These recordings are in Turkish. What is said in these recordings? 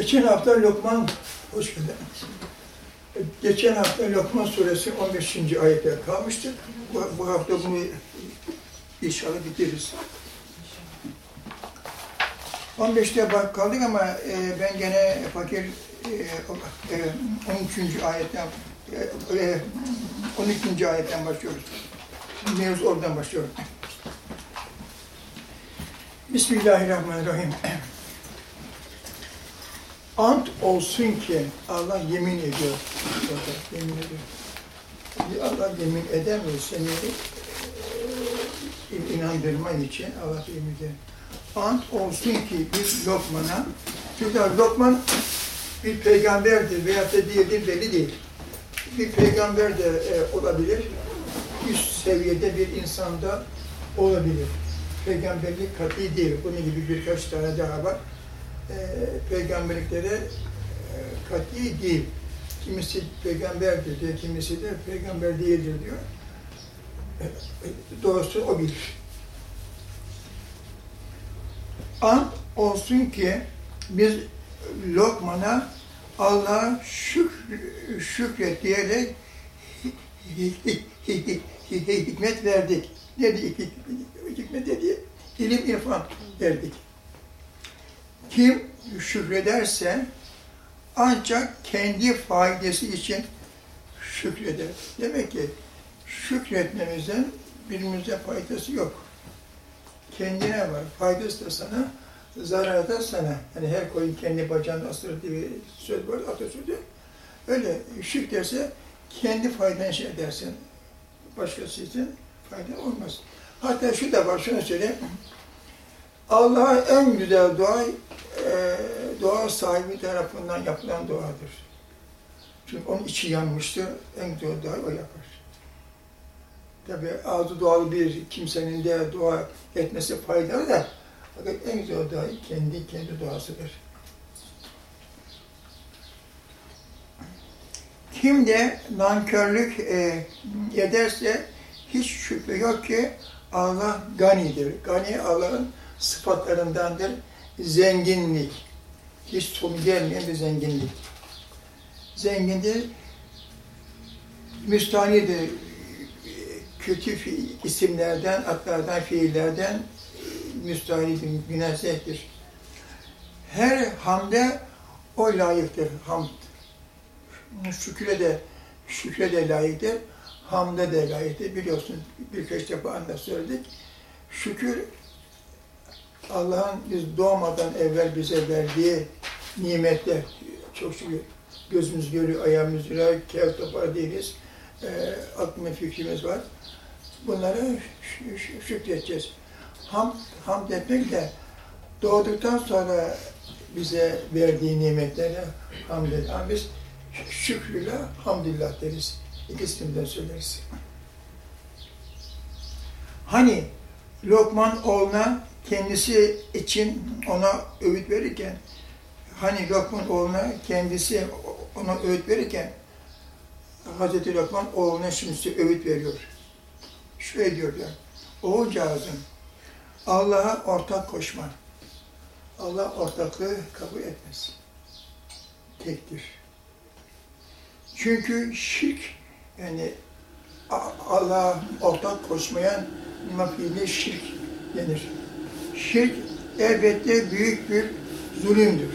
Geçen hafta Lokman, hoş geldiniz. Geçen hafta Lokman suresi 15. ayette kalmıştık. Bu, bu hafta bunu inşallah bitiririz. 15'te bak kaldık ama e, ben gene fakir e, e, 13. ayetten e, e, 12. ayetten başlıyoruz. Mevzu oradan başlıyorum. Bismillahirrahmanirrahim. Ant olsun ki Allah yemin ediyor. yemin ediyor. Allah yemin edemiyor seni e, inandırman için Allah yemin ediyor. Ant olsun ki bir Lokman'a, çünkü Lokman bir peygamberdir veya da değildir belli değil. Bir peygamber de e, olabilir, üst seviyede bir insanda olabilir. Peygamberlik kat'i değil. Bunun gibi birkaç tane daha var e, peygamberliklere e, kat'i değil. Kimisi peygamberdir diyor, kimisi de peygamber değildir diyor. E, doğrusu o bilir. An olsun ki biz Lokman'a Allah'a şükür, şükret diyerek hikmet verdik. Ne dedi hikmet dedi? İlim irfan verdik. Kim şükrederse ancak kendi faydası için şükreder. Demek ki şükretmemizden birimize faydası yok. Kendine var. Faydası da sana, zararı da sana. Hani her koyun kendi bacağını asır diye söz var, atasözü. Öyle şükürse kendi faydan şey edersin. Başkası için fayda olmaz. Hatta şu da var, şunu söyleyeyim. Allah'a en güzel dua, e, dua sahibi tarafından yapılan duadır. Çünkü onun içi yanmıştır, en güzel dua o yapar. Tabi ağzı dualı bir kimsenin de dua etmesi faydalı da, fakat en güzel dua kendi kendi duasıdır. Kim de nankörlük e, ederse hiç şüphe yok ki Allah ganidir. Gani Allah'ın sıfatlarındandır. Zenginlik. Hiç sonu gelmeyen bir zenginlik. Zengindir. Müstanidir. Kötü isimlerden, atlardan, fiillerden müstahinidir, münezzehtir. Her hamde o layıktır, hamd. Şükre de, şükre de layıktır, hamde de layıktır. Biliyorsun birkaç defa anda söyledik. Şükür Allah'ın biz doğmadan evvel bize verdiği nimetler, çok şükür gözümüz görüyor, ayağımız görüyor, kağıt topar değiliz, e, aklımız fikrimiz var. Bunlara şükredeceğiz. Ham, hamd etmek de doğduktan sonra bize verdiği nimetlere hamd et. Ama biz şükrüyle hamdülillah deriz. İkisini de söyleriz. Hani Lokman oğluna kendisi için ona öğüt verirken, hani Lokman oğluna kendisi ona öğüt verirken, Hazreti Lokman oğluna şimdi öğüt veriyor. Şöyle diyor ya, oğulcağızım, Allah'a ortak koşma. Allah ortaklığı kabul etmez. Tektir. Çünkü şirk, yani Allah'a ortak koşmayan mafili şirk denir. Şirk elbette büyük bir zulümdür.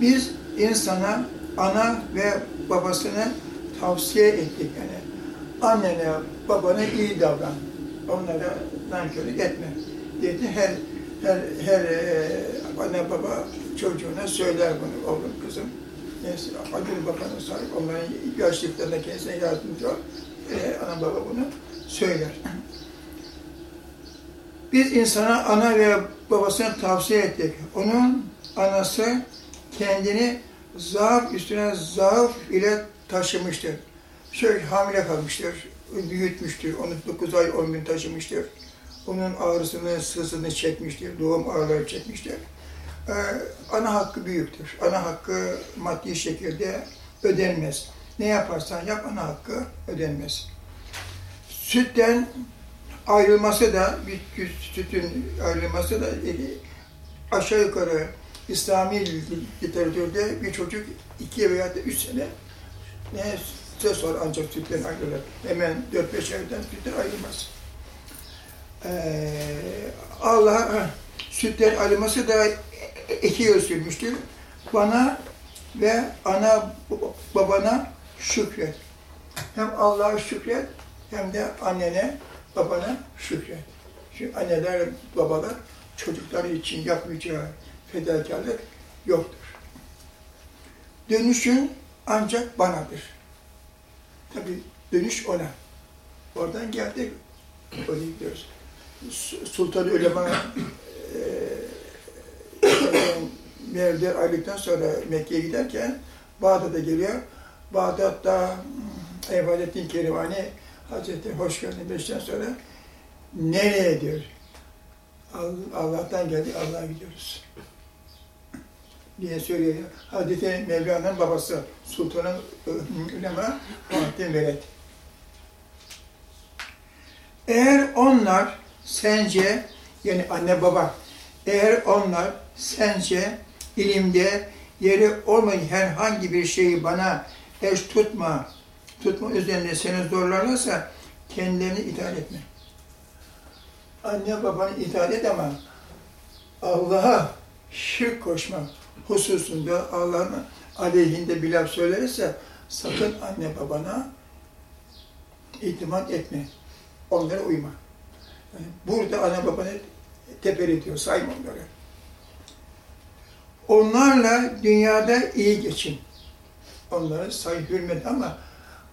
Biz insana, ana ve babasını tavsiye ettik. Yani annene, babana iyi davran. Onlara nankörlük etme. Dedi her her her e, anne baba çocuğuna söyler bunu oğlum kızım. Neyse adil babanın sahip onların yaşlıklarına kendisine yardımcı ol. E, ana baba bunu söyler. Biz insana ana ve babasını tavsiye ettik. Onun anası kendini zaaf üstüne zaaf ile taşımıştır. Şöyle hamile kalmıştır, büyütmüştür, onu 9 ay 10 gün taşımıştır. Onun ağrısını, sızını çekmiştir, doğum ağrıları çekmiştir. Ee, ana hakkı büyüktür. Ana hakkı maddi şekilde ödenmez. Ne yaparsan yap ana hakkı ödenmez. Sütten ayrılması da, bir sütün ayrılması da aşağı yukarı İslami literatürde bir çocuk iki veya üç sene ne söz sonra ancak sütten ayrılır. Hemen dört beş aydan sütten ayrılmaz. Ee, Allah sütten ayrılması da iki yıl sürmüştür. Bana ve ana babana şükret. Hem Allah'a şükret hem de annene babana şükret. Çünkü anneler, babalar çocukları için yapmayacağı fedakarlık yoktur. Dönüşün ancak banadır. Tabi dönüş ona. Oradan geldik, oraya gidiyoruz. Sultan Ulema e, Mevler aylıktan sonra Mekke'ye giderken Bağdat'a geliyor. Bağdat'ta Eyvalettin Kerivani Hazreti Hoş geldin beşten sonra nereye diyor? Allah'tan geldi, Allah'a gidiyoruz. diye söylüyor. Hazreti Mevlana'nın babası Sultan'ın ulema Muhattin Veled. Eğer onlar sence yani anne baba eğer onlar sence ilimde yeri olmayan herhangi bir şeyi bana eş tutma, tutma üzerine seni zorlarlarsa kendilerini itaat etme. Anne babanı itaat et ama Allah'a şirk koşma hususunda Allah'ın aleyhinde bir laf söylerse sakın anne babana itimat etme. Onlara uyma. Yani burada anne babanı tepeli diyor, sayma onları. Onlarla dünyada iyi geçin. Onları say hürmet ama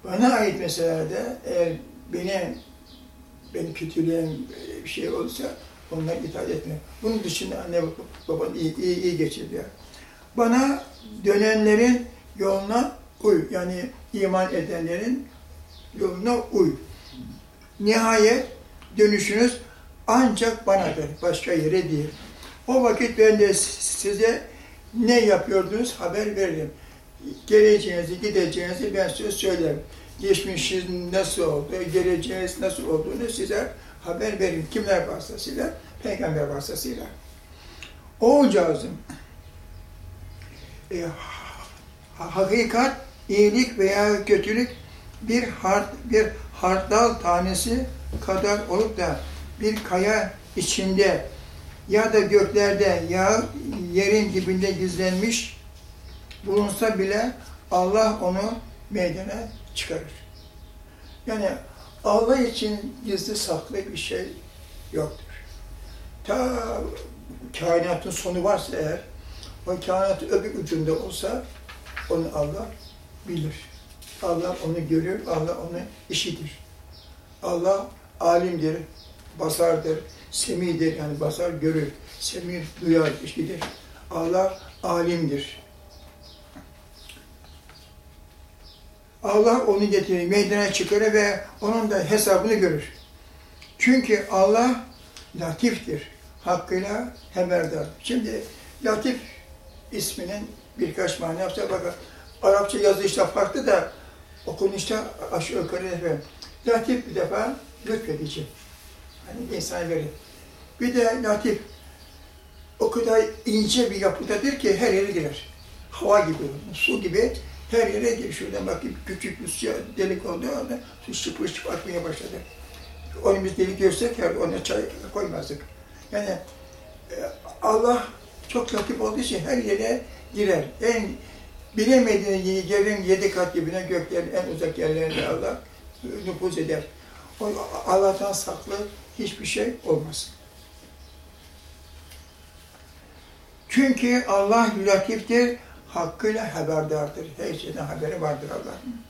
bana ait meselelerde eğer beni beni kötüleyen bir şey olursa onlara itaat etme. Bunun dışında anne baban iyi, iyi, iyi geçir diyor. Bana dönenlerin yoluna uy. Yani iman edenlerin yoluna uy. Nihayet dönüşünüz ancak banadır, başka yere değil. O vakit ben de size ne yapıyordunuz haber veririm. Geleceğinizi, gideceğinizi ben size söylerim. Geçmişiniz nasıl oldu, geleceğiniz nasıl olduğunu size haber veririm. Kimler vasıtasıyla? Peygamber vasıtasıyla. O cazım e, hakikat, iyilik veya kötülük bir hart, bir hardal tanesi kadar olup da bir kaya içinde ya da göklerde ya yerin dibinde gizlenmiş bulunsa bile Allah onu meydana çıkarır. Yani Allah için gizli saklı bir şey yoktur. Ta kainatın sonu varsa eğer, o kainatın öbür ucunda olsa onu Allah bilir. Allah onu görür, Allah onu işitir. Allah alimdir, basardır, semidir yani basar görür, semi duyar, işitir. Allah alimdir. Allah onu getirir, meydana çıkarır ve onun da hesabını görür. Çünkü Allah latiftir, hakkıyla haberdar. Şimdi latif isminin birkaç manası. Bakın Arapça yazışta farklı da okunuşta aşağı yukarı efendim. Latif bir defa lütfedici. Hani insan verir. Bir de latif o kadar ince bir yapıdadır ki her yere girer. Hava gibi, su gibi her yere girer. Şuradan bakayım küçük bir delik oldu orada su şıpır şıpır akmaya başladı. Onu biz delik görsek her ona çay koymazdık. Yani e, Allah çok latif olduğu için her yere girer. En bilemediğin yerin yedi kat dibine göklerin en uzak yerlerine Allah nüfuz eder. O Allah'tan saklı hiçbir şey olmaz. Çünkü Allah latiftir, hakkıyla haberdardır. Her şeyden haberi vardır Allah'ın.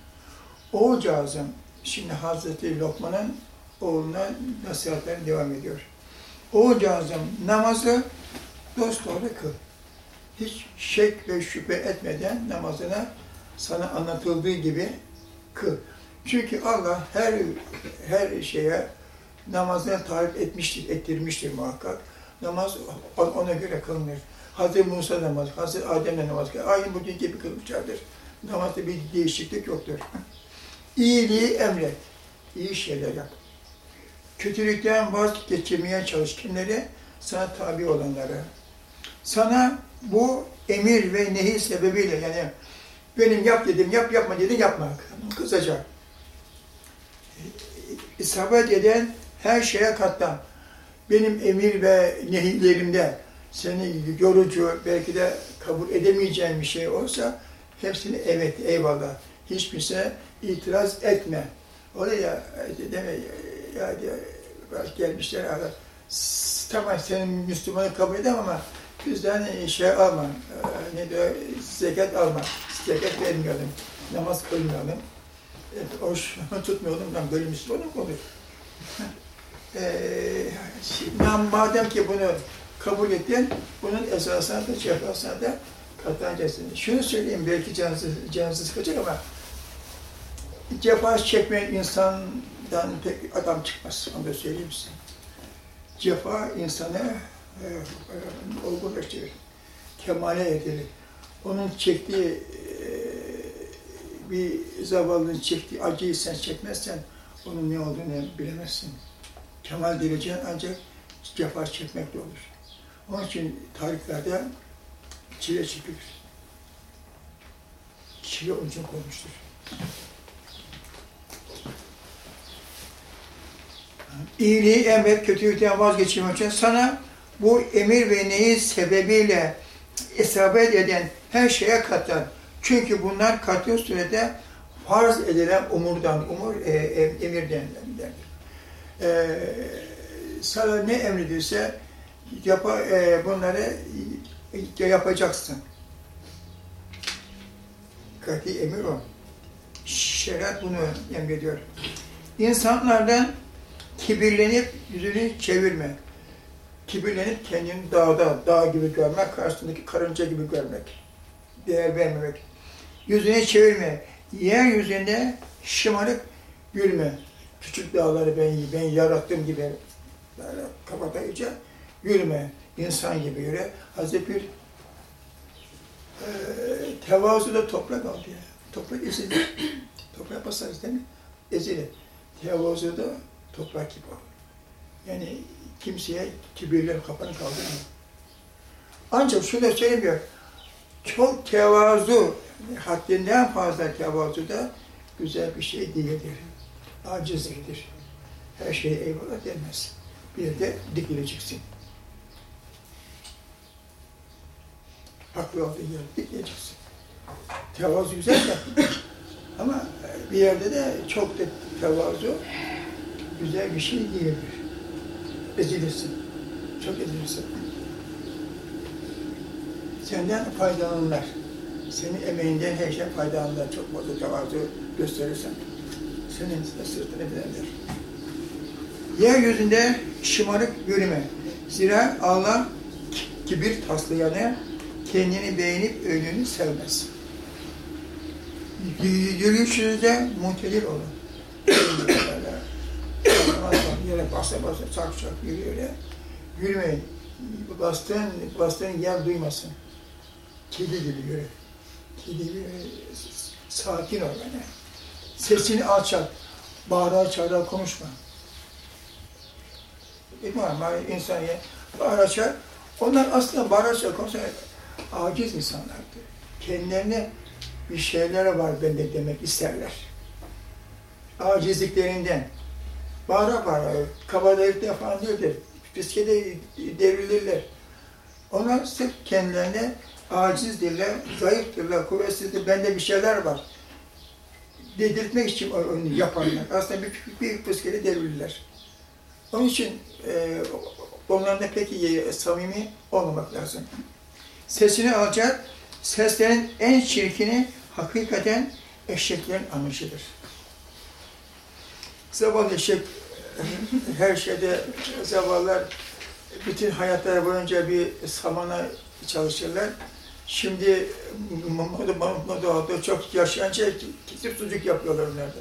Oğulcağızım, şimdi Hazreti Lokman'ın oğluna nasihatleri devam ediyor. Oğulcağızım namazı dosdoğru kıl. Hiç şek ve şüphe etmeden namazına sana anlatıldığı gibi kıl. Çünkü Allah her her şeye namazına tarif etmiştir, ettirmiştir muhakkak. Namaz ona göre kılınır. Hazreti Musa namaz, Hazreti Adem'le namaz, aynı bugün gibi kılmışlardır. Namazda bir değişiklik yoktur. İyiliği emret, iyi şeyler yap. Kötülükten vazgeçirmeye çalış kimleri? Sana tabi olanları. sana bu emir ve nehi sebebiyle yani benim yap dedim, yap yapma dedim, yapma. Kısaca. İsabet eden her şeye katlan. Benim emir ve nehilerimde seni yorucu, belki de kabul edemeyeceğin bir şey olsa hepsini evet, eyvallah. Hiçbirisine itiraz etme. Oraya deme, ya diyor, gelmişler ara. Tamam senin Müslümanı kabul edemem ama bizden şey alma, e, ne diyor, zekat alma, zekat vermeyelim, namaz kılmayalım, e, oruç tutmayalım, ben böyle Müslümanım olur. e, madem ki bunu kabul ettin, bunun esasına da cefasına da katlanacaksın. Şunu söyleyeyim, belki canınızı, canınızı sıkacak ama cefa çekmeyen insandan pek adam çıkmaz, onu da söyleyeyim size. Cefa insanı e, e, olgunlaştırır, kemale edilir. Onun çektiği e, bir zavallının çektiği acıyı sen çekmezsen onun ne olduğunu bilemezsin. Kemal derecen ancak cefa çekmekle olur. Onun için tarihlerde çile çekilir. Çile onun için konmuştur. İyiliği emret, kötülükten vazgeçirmek için sana bu emir ve neyi sebebiyle isabet eden her şeye katlan. Çünkü bunlar kattığın sürede farz edilen umurdan, umur e, e, emir denilenlerdir. E, sana ne emredilse yap, e, bunları yapacaksın. Kati emir o. Şeriat bunu emrediyor. İnsanlardan kibirlenip yüzünü çevirme. Kibirlenip kendini dağda, dağ gibi görmek, karşısındaki karınca gibi görmek. Değer vermemek. Yüzüne çevirme. Yeryüzünde şımarık yürüme. Küçük dağları ben, ben yarattığım gibi böyle kapatayıca yürüme. İnsan gibi yürü. Hazreti bir e, tevazuda toprak aldı ya. Toprak ezilir. toprak basarız değil mi? Ezilir. Tevazuda toprak gibi ol. Yani kimseye kibirler kafanı kaldırmıyor. Ancak şunu söylemiyor. Çok tevazu, haddinden fazla tevazu da güzel bir şey değildir. Acizliktir. Her şeye eyvallah denmez. Bir de dikileceksin. Haklı olduğu yerde. Tevazu güzel de ama bir yerde de çok da tevazu güzel bir şey değildir. Ezilirsin. Çok ezilirsin. Senden faydalanırlar. Senin emeğinden her şey faydalanırlar. Çok fazla tevazu gösterirsen. Senin sırtını bilerler. Yeryüzünde şımarık yürüme. Zira Allah kibir taslayanı kendini beğenip önünü sevmez. Yürüyüşünüzde muhtedil olun. yere basa basa çak çak yürüyor ya. Yürümeyin. Bastığın, bastığın yer duymasın. Kedi gibi yürü. Kedi gibi sakin ol yani. Sesini alçalt. Bağıra çağıra konuşma. Normal insan ya. Bağıra çağır. Onlar aslında bağıra çağır konuşma. Aciz insanlardır. Kendilerine bir şeylere var bende demek isterler. Acizliklerinden. Bağıra bağıra, kabadayılıkta falan değildir. Fiskede devrilirler. Onlar sırf kendilerine acizdirler, zayıftırlar, kuvvetsizdir, bende bir şeyler var. Dedirtmek için onu yaparlar. Aslında bir, bir fiskede devrilirler. Onun için e, onlarla pek iyi, samimi olmamak lazım. Sesini alacak, seslerin en çirkini hakikaten eşeklerin anışıdır. Zavallı eşek her şeyde zavallar bütün hayatları boyunca bir samana çalışırlar. Şimdi moda, moda çok yaşayınca kesip sucuk yapıyorlar onlarda.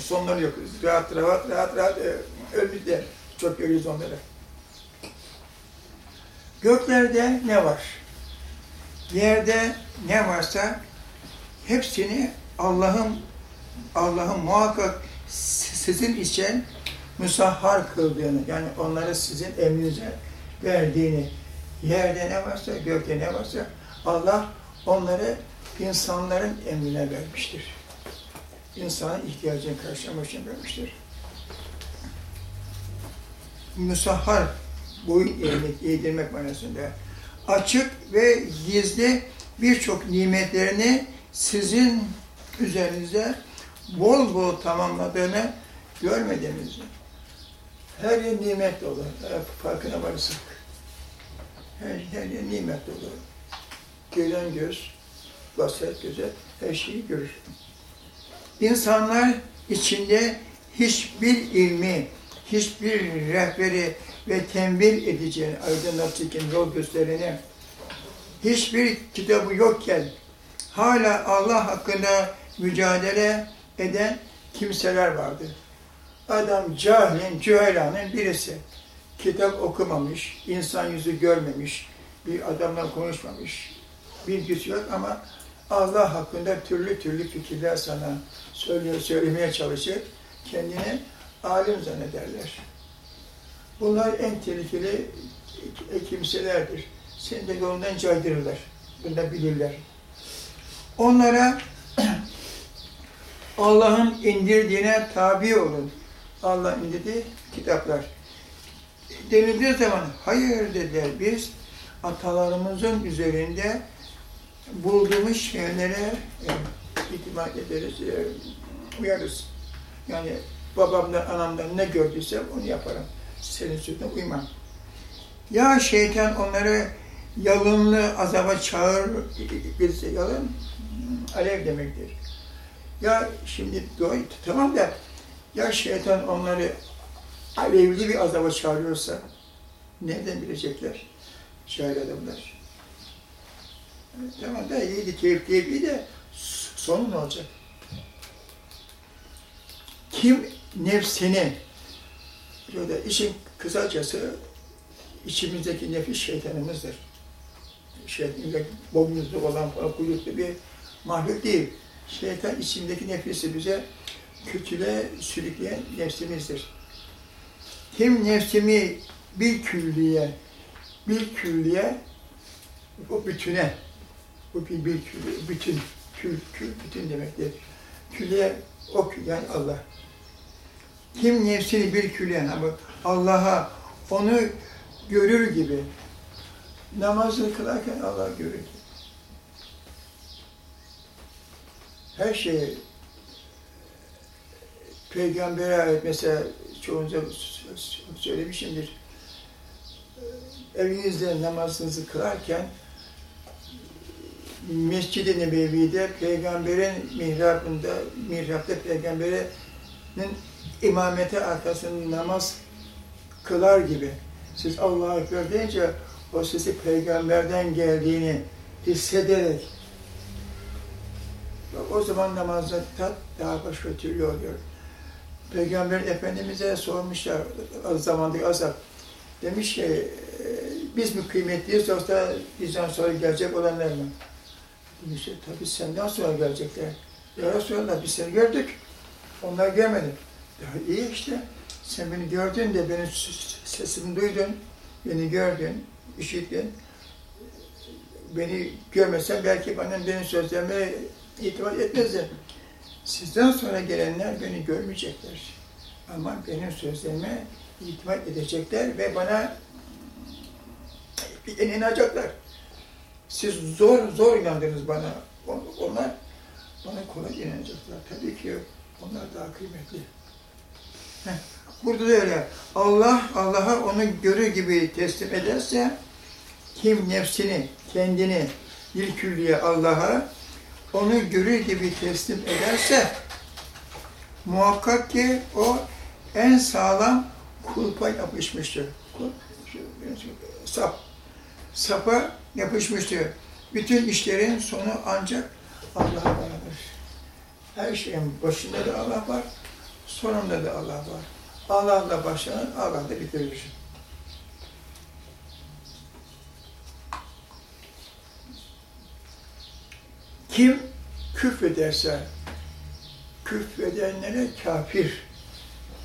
Sonları yok. Rahat rahat rahat rahat e, öldü çok görüyoruz onları. Göklerde ne var? Yerde ne varsa hepsini Allah'ın Allah'ın muhakkak sizin için musahhar kıldığını, yani onları sizin emrinize verdiğini, Yerde ne varsa, gökte ne varsa Allah onları insanların emrine vermiştir. İnsanın ihtiyacını karşılamak için vermiştir. Musahhar boyun eğmek, eğdirmek manasında açık ve gizli birçok nimetlerini sizin üzerinize bol bol tamamladığını görmediniz mi? Her yer nimet dolu. Farkına varırsak. Her, her yer nimet dolu. Gören göz, basiret göze her şeyi görür. İnsanlar içinde hiçbir ilmi, hiçbir rehberi ve tembih edici, aydınlatıcı yol göstereni, hiçbir kitabı yokken hala Allah hakkında mücadele eden kimseler vardı. Adam cahilin, cühelanın birisi. Kitap okumamış, insan yüzü görmemiş, bir adamla konuşmamış, bilgisi yok ama Allah hakkında türlü türlü fikirler sana söylüyor, söylemeye çalışır. Kendini alim zannederler. Bunlar en tehlikeli kimselerdir. Seni de yolundan caydırırlar. Bunu da bilirler. Onlara Allah'ın indirdiğine tabi olun. Allah indirdiği kitaplar. Denildiği zaman hayır dediler biz atalarımızın üzerinde bulduğumuz şeylere e, itimat ederiz, e, uyarız. Yani babamdan, anamdan ne gördüysem onu yaparım. Senin sözüne uymam. Ya şeytan onları yalınlı azaba çağır, birisi yalın, alev demektir. Ya şimdi doğru, tamam da ya şeytan onları alevli bir azaba çağırıyorsa nereden bilecekler? Şair adamlar. Tamam da iyiydi, keyifliydi de sonu ne olacak? Kim nefsini, şöyle işin kısacası içimizdeki nefis şeytanımızdır. Şeytan, boynuzlu olan kuyruklu bir mahluk değil. Şeytan içindeki nefisi bize kötüle sürükleyen nefsimizdir. Kim nefsimi bir külliye, bir külliye, o bütüne, bu bir, bir külliye, bütün, kül, kül, bütün demektir. Külliye, o kül, yani Allah. Kim nefsini bir külliye, ama Allah'a onu görür gibi, namazı kılarken Allah görür gibi. Her şeyi peygambere ait mesela çoğunca söylemişimdir. Evinizde namazınızı kılarken Mescid-i Nebevi'de peygamberin mihrabında, mihrapta peygamberin imameti arkasında namaz kılar gibi. Siz Allah'a Ekber deyince o sesi peygamberden geldiğini hissederek o zaman namazda tat daha başka türlü oluyor. Peygamber Efendimiz'e sormuşlar az zamandaki azap. Demiş ki biz mi kıymetliyiz yoksa bizden sonra gelecek olanlar mı? Demiş tabii senden sonra gelecekler. Ya Resulallah biz seni gördük. Onlar görmedi. İyi işte. Sen beni gördün de benim sesimi duydun. Beni gördün, işittin. Beni görmesen belki bana benim sözlerime itimat etmezdi. Sizden sonra gelenler beni görmeyecekler. Ama benim sözlerime itimat edecekler ve bana inanacaklar. Siz zor zor inandınız bana. Onlar bana kolay inanacaklar. Tabii ki onlar daha kıymetli. Burada da öyle. Allah, Allah'a onu görür gibi teslim ederse kim nefsini, kendini bir külliye Allah'a onu görür gibi teslim ederse muhakkak ki o en sağlam kulpa yapışmıştır. Sap. Sapa yapışmıştır. Bütün işlerin sonu ancak Allah'a bağlıdır. Her şeyin başında da Allah var, sonunda da Allah var. Allah'la başlanır, Allah'la bitirir. Kim küfrederse, küfredenlere kafir.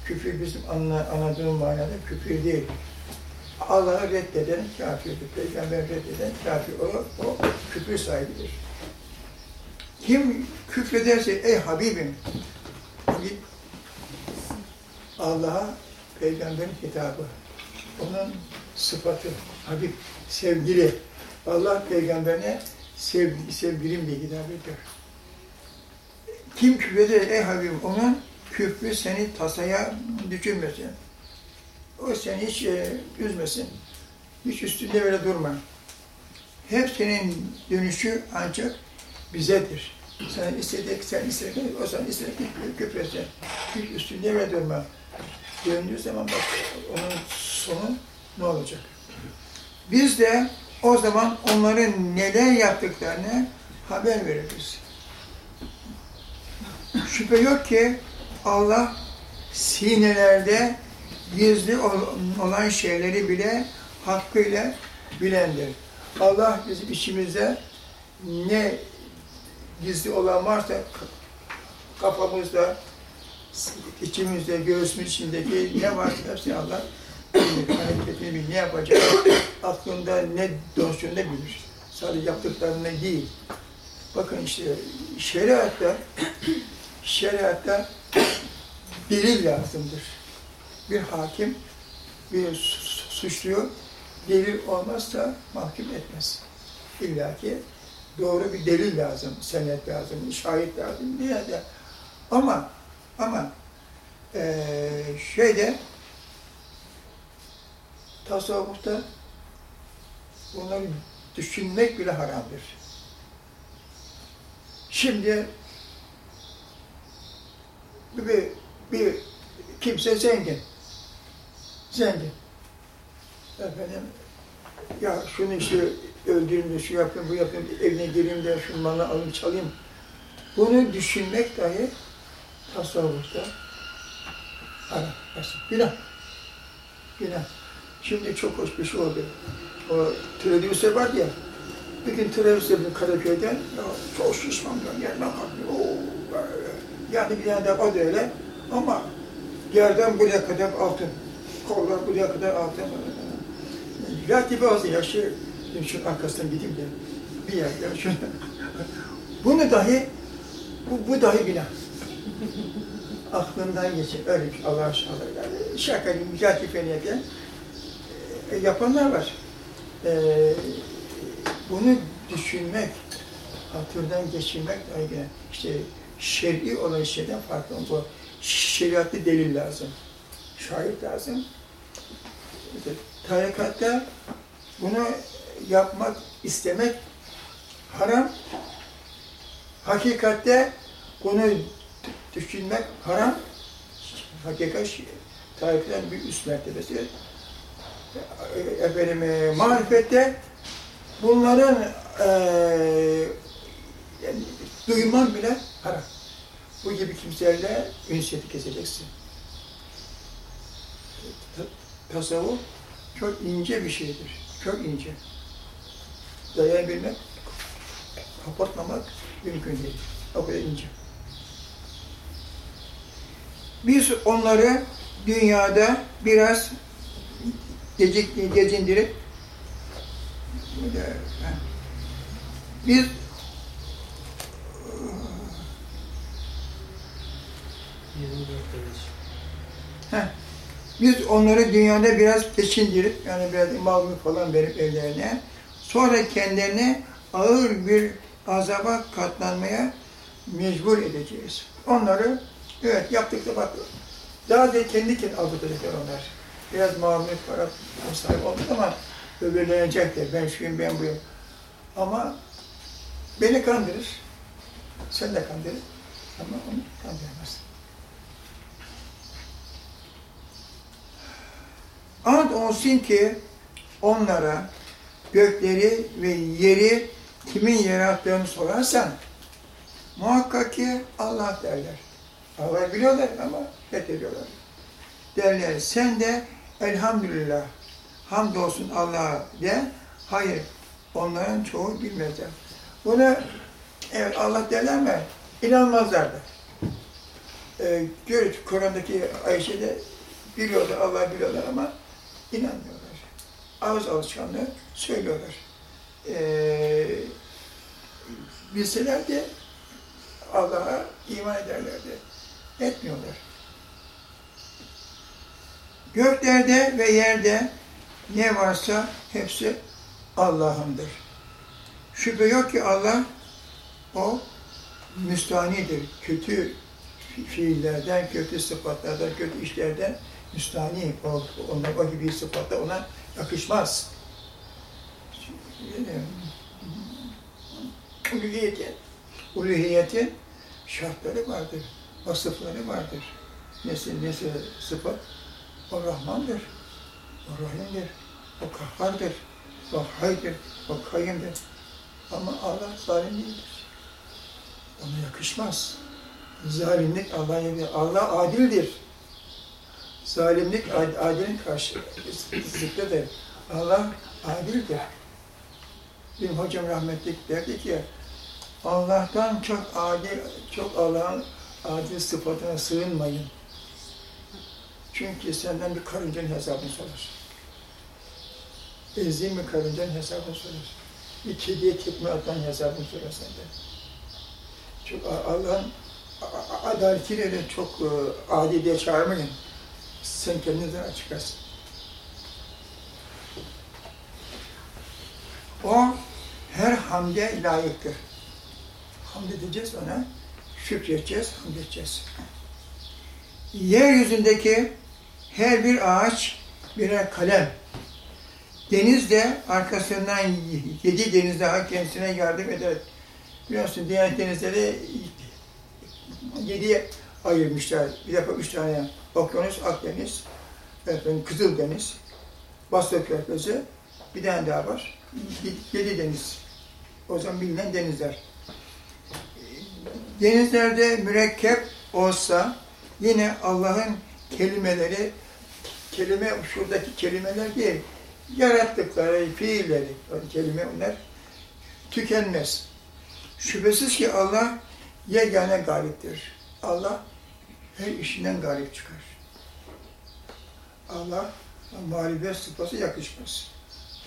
Küfür bizim anladığımız manada küfür değil. Allah'ı reddeden kafirdir. Peygamber reddeden kafir. O, o küfür sahibidir. Kim küfrederse ey Habibim, Habib, Allah'a peygamberin hitabı, onun sıfatı, Habib, sevgili. Allah peygamberine sev, sevgilim diye hitap ediyor. Kim küfreder ey Habibim, onun küfrü seni tasaya düşürmesin. O seni hiç e, üzmesin. Hiç üstünde böyle durma. Hep senin dönüşü ancak bizedir. Sen istedik, sen istedin, o sana istedik küfretsin. Hiç üstünde böyle durma. Döndüğü zaman bak onun sonu ne olacak? Biz de o zaman onların neler yaptıklarını haber veririz. Şüphe yok ki Allah sinelerde gizli olan şeyleri bile hakkıyla bilendir. Allah bizim içimizde ne gizli olan varsa kafamızda, içimizde, göğsümüz içindeki ne varsa hepsini Allah. Hareketini bilir, ne yapacak, aklında ne dönsün de bilir. Sadece yaptıklarını değil. Bakın işte şeriatta, şeriatta delil lazımdır. Bir hakim bir suçluyu delil olmazsa mahkum etmez. İlla ki doğru bir delil lazım, senet lazım, şahit lazım diye de. Ama ama e, şeyde tasavvufta bunları düşünmek bile haramdır. Şimdi bir, bir kimse zengin. Zengin. Efendim, ya şunu işte öldüreyim de şu yapayım, bu yapayım, evine gireyim de şu malı alayım, çalayım. Bunu düşünmek dahi tasavvufta haram. Günah. Günah. Şimdi çok hoş bir şey oldu. O televizyonda var ya, bir gün televizyonda Karaköy'den, ya çok şişman diyorum, yerden kalkıyor. Oo, yani bir tane de o da öyle. Ama yerden buraya kadar altın. Kollar buraya kadar altın. Ya gibi olsun ya şu, şu arkasından gideyim de bir yerde şunu. Bunu dahi, bu, bu dahi günah. Aklından geçin, öyle bir Allah aşkına. Yani şaka mücadele feniyete e, yapanlar var. E, bunu düşünmek, hatırdan geçirmek günah. İşte şer'i olan şeyden farklı. Bu şeriatlı delil lazım. Şahit lazım. İşte, tarikatta bunu yapmak, istemek haram. Hakikatte bunu düşünmek haram. Hakikat tarikatın bir üst mertebesi. Efendim, e, marifette bunların e, yani, duyman bile haram. Bu gibi kimselerle ünsiyeti keseceksin. Tasavvuf çok ince bir şeydir. Çok ince. Dayanabilmek, kapatmamak mümkün değil. O kadar ince. Biz onları dünyada biraz gecik, gezindirip biz. Biz onları dünyada biraz geçindirip, yani biraz mal falan verip evlerine, sonra kendilerine ağır bir azaba katlanmaya mecbur edeceğiz. Onları, evet yaptık da bak, daha da kendi kendine aldatacaklar onlar. Biraz mamul para sahip oldu ama öbürlenecekler. Ben şuyum, ben buyum. Ama beni kandırır, sen de kandırır ama onu kandıramazsın. Ant olsun ki onlara gökleri ve yeri kimin yarattığını sorarsan muhakkak ki Allah derler. Allah biliyorlar ama reddediyorlar. Derler sen de elhamdülillah hamdolsun Allah'a de hayır onların çoğu bilmezler. Bunu evet Allah derler mi? İnanmazlar da. Ee, görüyoruz Kur'an'daki Ayşe'de biliyorlar, Allah biliyorlar ama İnanmıyorlar. ağız alışkanlığı söylüyorlar. Ee, bilseler de Allah'a iman ederlerdi. Etmiyorlar. Göklerde ve yerde ne varsa hepsi Allah'ındır. Şüphe yok ki Allah o müstanidir. Kötü fiillerden, kötü sıfatlardan, kötü işlerden müstani. O, onlar, o gibi sıfatlar ona yakışmaz. Uluhiyetin, uluhiyetin şartları vardır, vasıfları vardır. Nesi, nesi sıfat? O Rahmandır, o Rahim'dir, o Kahhar'dır, o Haydır, o Kayyum'dur. Ama Allah zalim değildir. Ona yakışmaz. Zalimlik Allah'a yakışmaz. Allah adildir. Zalimlik ad adilin karşı zıttıdır. Allah adildir. Benim hocam rahmetlik derdi ki, Allah'tan çok adil, çok Allah'ın adil sıfatına sığınmayın. Çünkü senden bir karıncanın hesabını sorar. Ezdiğin bir karıncanın hesabını sorar. Bir kediye tekme atan hesabını sorar senden. Çok Allah'ın adaletiyle de çok e, adil diye çağırmayın. Sen kendinden açıklasın. O her hamde layıktır. Hamd edeceğiz ona, şükredeceğiz, hamd. Yeryüzündeki her bir ağaç birer kalem. Deniz de arkasından yedi deniz daha kendisine yardım eder. Biliyorsun diğer denizleri yediye ayırmışlar. Bir defa üç tane okyanus, Akdeniz, efendim, Kızıldeniz, Basra Körfezi, bir tane daha var. Yedi deniz. O zaman bilinen denizler. Denizlerde mürekkep olsa yine Allah'ın kelimeleri, kelime şuradaki kelimeler değil, yarattıkları fiilleri, kelime onlar tükenmez. Şüphesiz ki Allah yegane galiptir. Allah her işinden galip çıkar. Allah mağlubiyet sıfatı yakışmaz.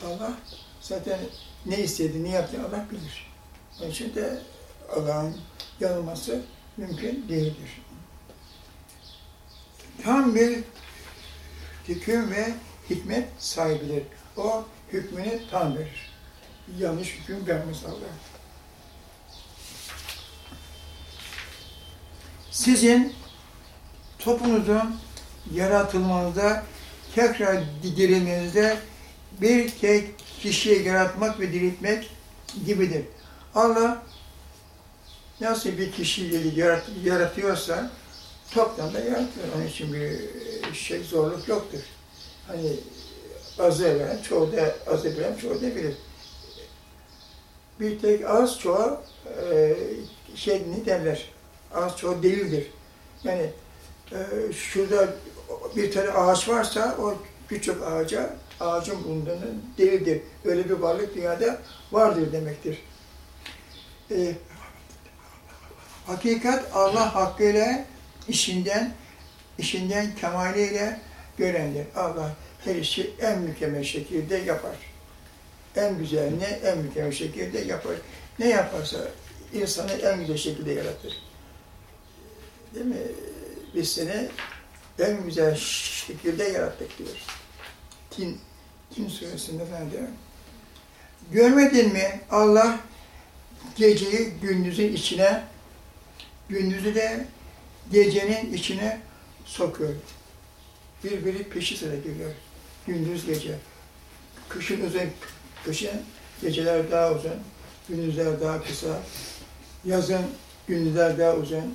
Allah zaten ne istedi, ne yaptı Allah bilir. Onun için de Allah'ın yanılması mümkün değildir. Tam bir hüküm ve hikmet sahibidir. O hükmünü tam verir. Yanlış hüküm vermez Allah. Sizin topunuzun yaratılmanızda, tekrar dirilmenizde bir tek kişiyi yaratmak ve diriltmek gibidir. Allah nasıl bir kişiyi yarat yaratıyorsa toptan da yaratıyor. Onun için bir şey zorluk yoktur. Hani azı veren çoğu da azı bilen çoğu da bilir. Bir tek az çoğu e, şey ne derler? Az çoğu değildir. Yani e, şurada bir tane ağaç varsa o küçük ağaca ağacın bulunduğunun değildir. Öyle bir varlık dünyada vardır demektir. E, hakikat Allah hakkıyla işinden işinden kemaliyle görendir. Allah her işi en mükemmel şekilde yapar. En güzelini en mükemmel şekilde yapar. Ne yaparsa insanı en güzel şekilde yaratır. Değil mi? Biz seni en güzel şekilde yarattık diyor. Tin, Tin suresinde diyor. Görmedin mi Allah geceyi gündüzün içine, gündüzü de gecenin içine sokuyor. Birbiri peşi sıra geliyor. Gündüz gece. Kışın uzun, kışın geceler daha uzun, gündüzler daha kısa. Yazın gündüzler daha uzun,